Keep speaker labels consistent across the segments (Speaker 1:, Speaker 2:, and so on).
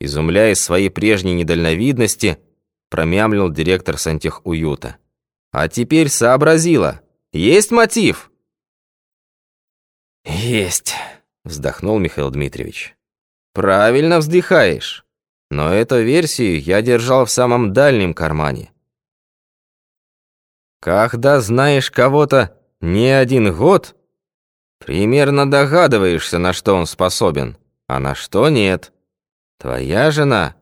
Speaker 1: Изумляясь своей прежней недальновидности, промямлил директор сантехуюта. «А теперь сообразила. Есть мотив?» «Есть», — вздохнул Михаил Дмитриевич. «Правильно вздыхаешь. Но эту версию я держал в самом дальнем кармане. Когда знаешь кого-то не один год, примерно догадываешься, на что он способен, а на что нет. Твоя жена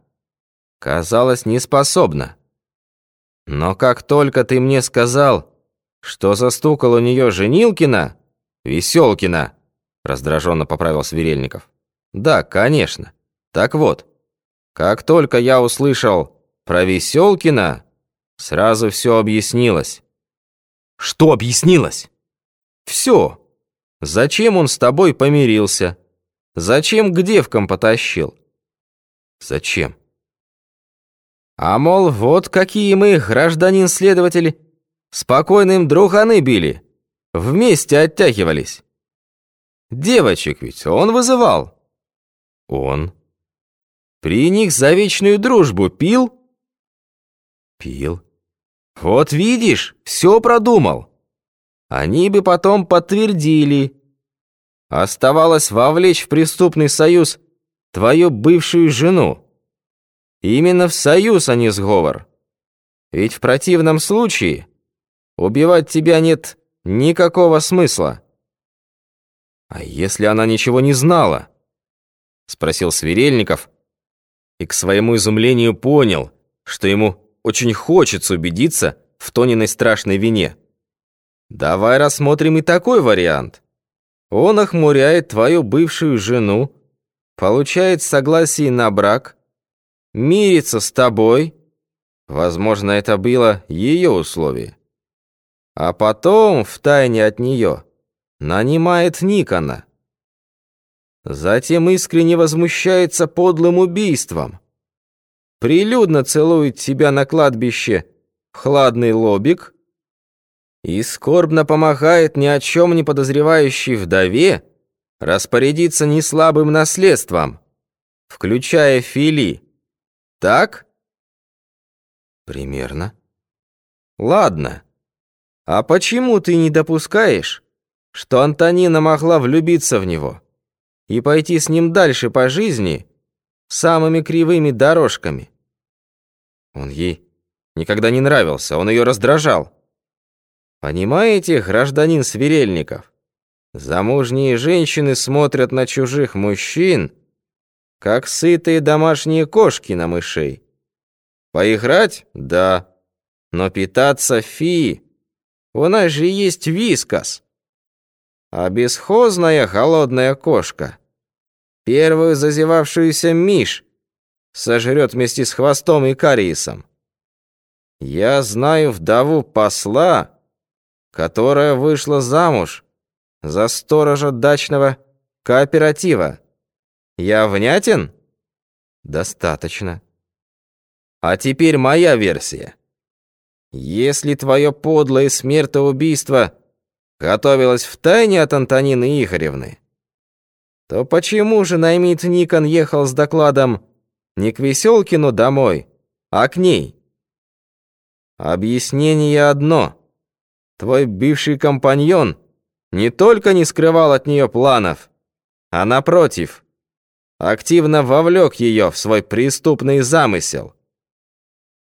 Speaker 1: казалась неспособна. Но как только ты мне сказал, что застукал у нее Женилкина, Веселкина, раздраженно поправил Сверельников. Да, конечно. Так вот, как только я услышал про Веселкина, сразу все объяснилось. Что объяснилось? Все. Зачем он с тобой помирился? Зачем к девкам потащил? Зачем? А мол, вот какие мы, гражданин-следователь, спокойным друганы били, вместе оттягивались. Девочек ведь он вызывал. Он. При них за вечную дружбу пил? Пил. Вот видишь, все продумал. Они бы потом подтвердили. Оставалось вовлечь в преступный союз твою бывшую жену. Именно в союз, а не сговор. Ведь в противном случае убивать тебя нет никакого смысла. А если она ничего не знала? Спросил Сверельников и к своему изумлению понял, что ему очень хочется убедиться в Тониной страшной вине. Давай рассмотрим и такой вариант. Он охмуряет твою бывшую жену, получает согласие на брак, мирится с тобой, возможно, это было ее условие, а потом, втайне от нее, нанимает Никона. Затем искренне возмущается подлым убийством, прилюдно целует тебя на кладбище в хладный лобик и скорбно помогает ни о чем не подозревающей вдове распорядиться неслабым наследством, включая Фили. Так? Примерно. Ладно. А почему ты не допускаешь, что Антонина могла влюбиться в него и пойти с ним дальше по жизни самыми кривыми дорожками? Он ей никогда не нравился, он ее раздражал. Понимаете, гражданин Сверельников, замужние женщины смотрят на чужих мужчин, как сытые домашние кошки на мышей. Поиграть? Да. Но питаться фи. У нас же есть вискас. А бесхозная голодная кошка, первую зазевавшуюся мишь, сожрет вместе с хвостом и кариесом. Я знаю вдову посла, которая вышла замуж за сторожа дачного кооператива. Я внятен? Достаточно. А теперь моя версия. Если твое подлое смертоубийство готовилось в тайне от Антонины Игоревны, то почему же наймит Никон ехал с докладом не к Веселкину домой, а к ней. Объяснение одно. Твой бывший компаньон не только не скрывал от нее планов, а напротив, активно вовлек ее в свой преступный замысел.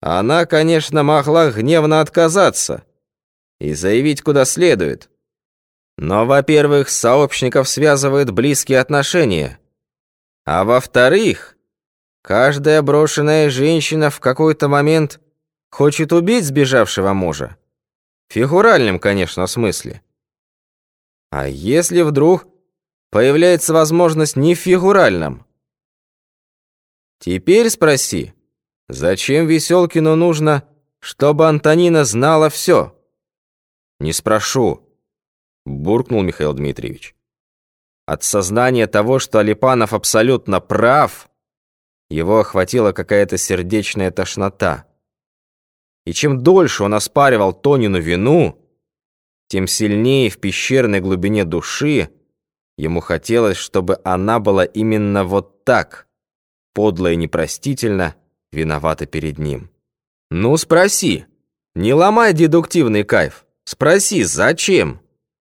Speaker 1: Она, конечно, могла гневно отказаться и заявить куда следует. Но, во-первых, сообщников связывают близкие отношения, а во-вторых, Каждая брошенная женщина в какой-то момент хочет убить сбежавшего мужа. В фигуральном, конечно, смысле. А если вдруг появляется возможность не в фигуральном? Теперь спроси, зачем Веселкину нужно, чтобы Антонина знала все? Не спрошу, буркнул Михаил Дмитриевич. От сознания того, что Алипанов абсолютно прав, его охватила какая-то сердечная тошнота. И чем дольше он оспаривал Тонину вину, тем сильнее в пещерной глубине души ему хотелось, чтобы она была именно вот так, подло и непростительно виновата перед ним. «Ну, спроси. Не ломай дедуктивный кайф. Спроси, зачем?»